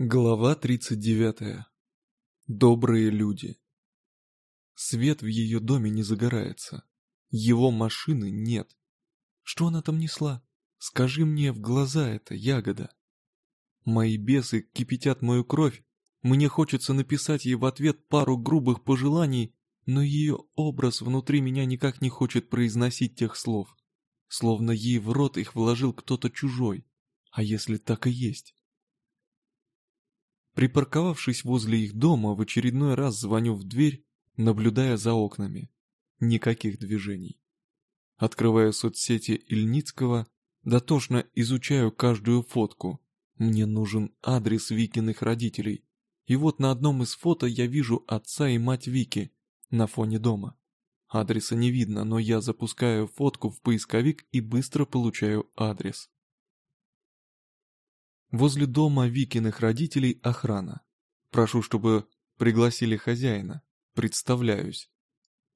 Глава 39. Добрые люди. Свет в ее доме не загорается. Его машины нет. Что она там несла? Скажи мне в глаза это, ягода. Мои бесы кипятят мою кровь. Мне хочется написать ей в ответ пару грубых пожеланий, но ее образ внутри меня никак не хочет произносить тех слов. Словно ей в рот их вложил кто-то чужой. А если так и есть? Припарковавшись возле их дома, в очередной раз звоню в дверь, наблюдая за окнами. Никаких движений. Открываю соцсети Ильницкого, дотошно изучаю каждую фотку. Мне нужен адрес Викиных родителей. И вот на одном из фото я вижу отца и мать Вики на фоне дома. Адреса не видно, но я запускаю фотку в поисковик и быстро получаю адрес. Возле дома Викиных родителей охрана. Прошу, чтобы пригласили хозяина. Представляюсь.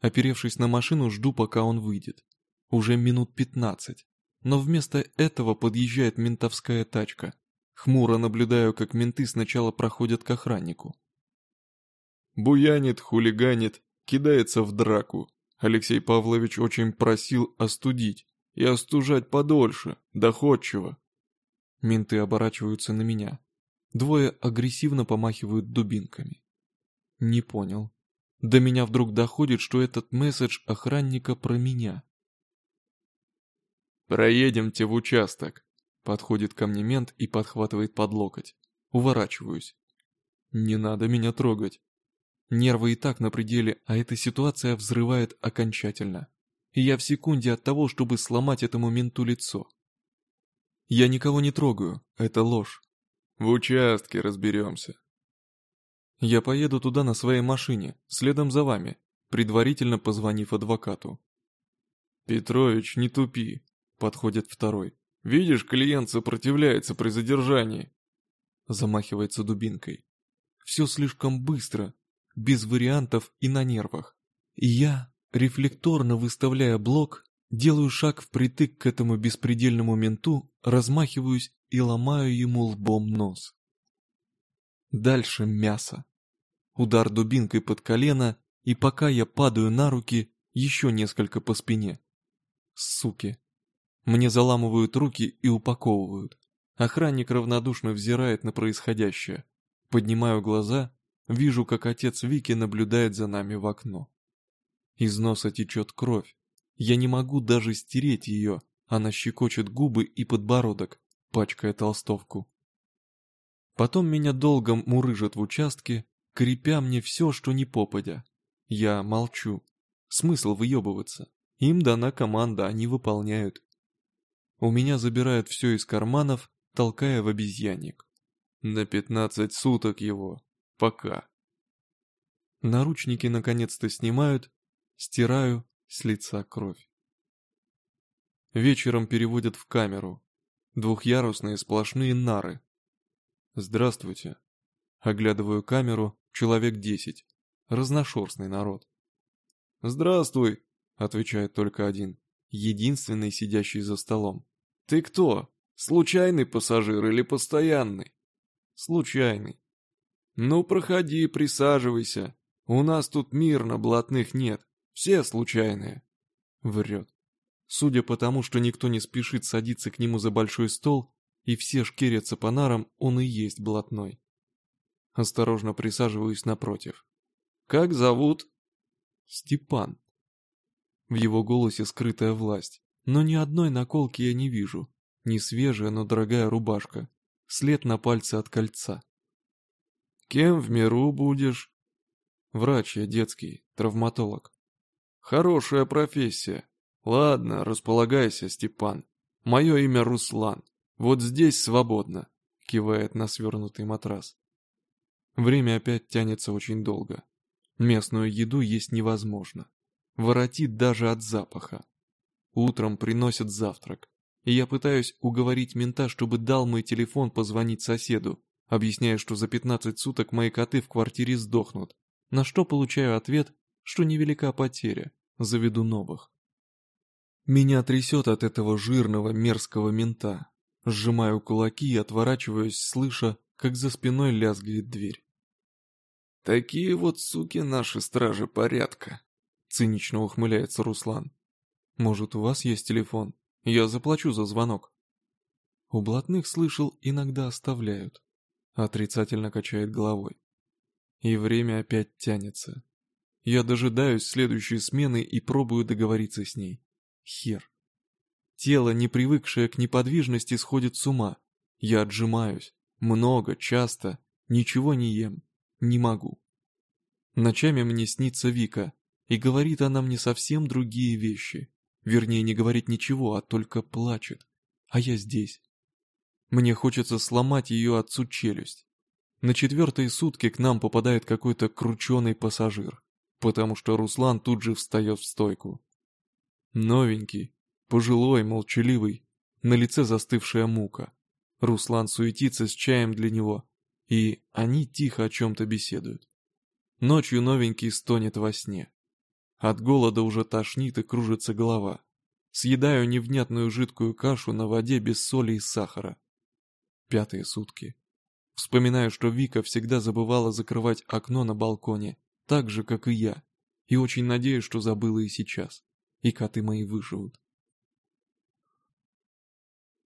Оперевшись на машину, жду, пока он выйдет. Уже минут пятнадцать. Но вместо этого подъезжает ментовская тачка. Хмуро наблюдаю, как менты сначала проходят к охраннику. Буянит, хулиганит, кидается в драку. Алексей Павлович очень просил остудить. И остужать подольше, доходчиво. Менты оборачиваются на меня. Двое агрессивно помахивают дубинками. Не понял. До меня вдруг доходит, что этот месседж охранника про меня. «Проедемте в участок», — подходит ко мне мент и подхватывает под локоть. Уворачиваюсь. Не надо меня трогать. Нервы и так на пределе, а эта ситуация взрывает окончательно. И я в секунде от того, чтобы сломать этому менту лицо. Я никого не трогаю, это ложь. В участке разберемся. Я поеду туда на своей машине, следом за вами, предварительно позвонив адвокату. Петрович, не тупи, подходит второй. Видишь, клиент сопротивляется при задержании. Замахивается дубинкой. Все слишком быстро, без вариантов и на нервах. И я, рефлекторно выставляя блок, Делаю шаг впритык к этому беспредельному менту, размахиваюсь и ломаю ему лбом нос. Дальше мясо. Удар дубинкой под колено, и пока я падаю на руки, еще несколько по спине. Суки. Мне заламывают руки и упаковывают. Охранник равнодушно взирает на происходящее. Поднимаю глаза, вижу, как отец Вики наблюдает за нами в окно. Из носа течет кровь. Я не могу даже стереть ее, она щекочет губы и подбородок, пачкая толстовку. Потом меня долго мурыжат в участке, крепя мне все, что не попадя. Я молчу. Смысл выебываться. Им дана команда, они выполняют. У меня забирают все из карманов, толкая в обезьянник. На пятнадцать суток его. Пока. Наручники наконец-то снимают, стираю, с лица кровь. Вечером переводят в камеру. Двухъярусные сплошные нары. Здравствуйте. Оглядываю камеру, человек десять. Разношерстный народ. «Здравствуй», — отвечает только один, единственный сидящий за столом. «Ты кто? Случайный пассажир или постоянный?» «Случайный». «Ну, проходи, присаживайся. У нас тут мирно, блатных нет. Все случайные. Врет. Судя по тому, что никто не спешит садиться к нему за большой стол, и все шкерятся по нарам, он и есть блатной. Осторожно присаживаюсь напротив. «Как зовут?» «Степан». В его голосе скрытая власть, но ни одной наколки я не вижу. Не свежая, но дорогая рубашка. След на пальце от кольца. «Кем в миру будешь?» «Врач я детский, травматолог». Хорошая профессия. Ладно, располагайся, Степан. Мое имя Руслан. Вот здесь свободно. Кивает на свернутый матрас. Время опять тянется очень долго. Местную еду есть невозможно. Воротит даже от запаха. Утром приносят завтрак. И я пытаюсь уговорить мента, чтобы дал мой телефон позвонить соседу, объясняя, что за 15 суток мои коты в квартире сдохнут. На что получаю ответ, что невелика потеря, заведу новых. Меня трясет от этого жирного мерзкого мента. Сжимаю кулаки и отворачиваюсь, слыша, как за спиной лязгает дверь. «Такие вот суки наши стражи порядка», — цинично ухмыляется Руслан. «Может, у вас есть телефон? Я заплачу за звонок». У блатных слышал, иногда оставляют. Отрицательно качает головой. И время опять тянется. Я дожидаюсь следующей смены и пробую договориться с ней. Хер. Тело, не привыкшее к неподвижности, сходит с ума. Я отжимаюсь. Много, часто. Ничего не ем. Не могу. Ночами мне снится Вика, и говорит она мне совсем другие вещи. Вернее, не говорит ничего, а только плачет. А я здесь. Мне хочется сломать ее отцу челюсть. На четвертые сутки к нам попадает какой-то крученый пассажир, потому что Руслан тут же встает в стойку. Новенький, пожилой, молчаливый, на лице застывшая мука. Руслан суетится с чаем для него, и они тихо о чем-то беседуют. Ночью новенький стонет во сне. От голода уже тошнит и кружится голова. Съедаю невнятную жидкую кашу на воде без соли и сахара. Пятые сутки. Вспоминаю, что Вика всегда забывала закрывать окно на балконе, так же, как и я, и очень надеюсь, что забыла и сейчас, и коты мои выживут.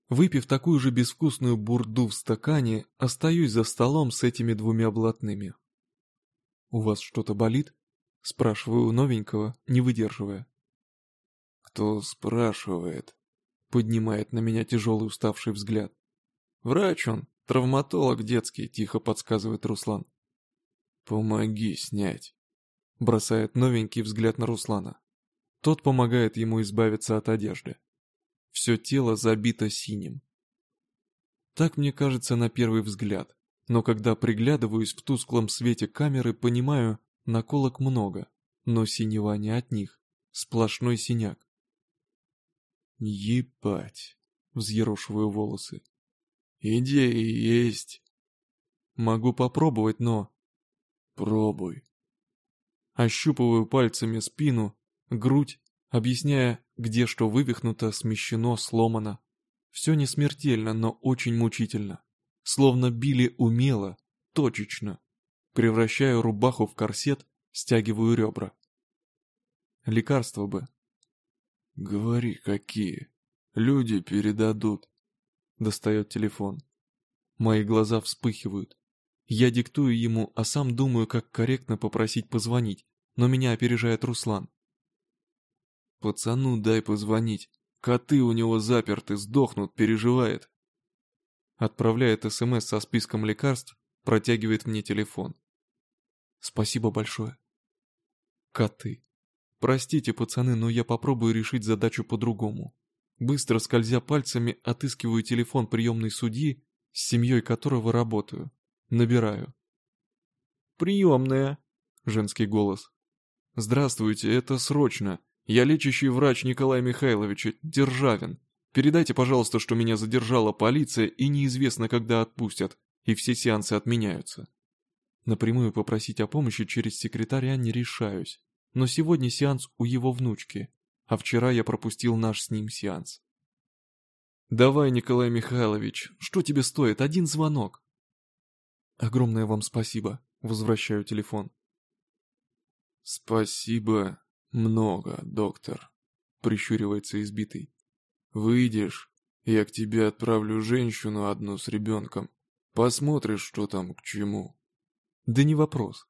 Выпив такую же безвкусную бурду в стакане, остаюсь за столом с этими двумя блатными. «У вас что-то болит?» — спрашиваю у новенького, не выдерживая. «Кто спрашивает?» — поднимает на меня тяжелый уставший взгляд. «Врач он, Травматолог детский, тихо подсказывает Руслан. Помоги снять. Бросает новенький взгляд на Руслана. Тот помогает ему избавиться от одежды. Все тело забито синим. Так мне кажется на первый взгляд, но когда приглядываюсь в тусклом свете камеры, понимаю, наколок много, но синева не от них, сплошной синяк. Ебать, взъерошиваю волосы. Идеи есть. Могу попробовать, но... Пробуй. Ощупываю пальцами спину, грудь, объясняя, где что вывихнуто, смещено, сломано. Все не смертельно, но очень мучительно. Словно били умело, точечно. Превращаю рубаху в корсет, стягиваю ребра. Лекарства бы. Говори, какие. Люди передадут. Достает телефон. Мои глаза вспыхивают. Я диктую ему, а сам думаю, как корректно попросить позвонить, но меня опережает Руслан. «Пацану дай позвонить. Коты у него заперты, сдохнут, переживает». Отправляет СМС со списком лекарств, протягивает мне телефон. Спасибо большое. Коты. Простите, пацаны, но я попробую решить задачу по-другому. Быстро скользя пальцами, отыскиваю телефон приемной судьи, с семьей которого работаю. Набираю. «Приемная», — женский голос. «Здравствуйте, это срочно. Я лечащий врач Николай Михайлович Державин. Передайте, пожалуйста, что меня задержала полиция и неизвестно, когда отпустят, и все сеансы отменяются». Напрямую попросить о помощи через секретаря не решаюсь. Но сегодня сеанс у его внучки а вчера я пропустил наш с ним сеанс. «Давай, Николай Михайлович, что тебе стоит один звонок?» «Огромное вам спасибо», возвращаю телефон. «Спасибо много, доктор», — прищуривается избитый. «Выйдешь, я к тебе отправлю женщину одну с ребенком. Посмотришь, что там к чему». «Да не вопрос.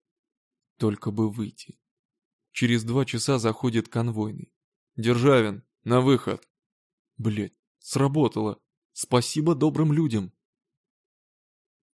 Только бы выйти». Через два часа заходит конвойный. Державин, на выход. Блять, сработало. Спасибо добрым людям.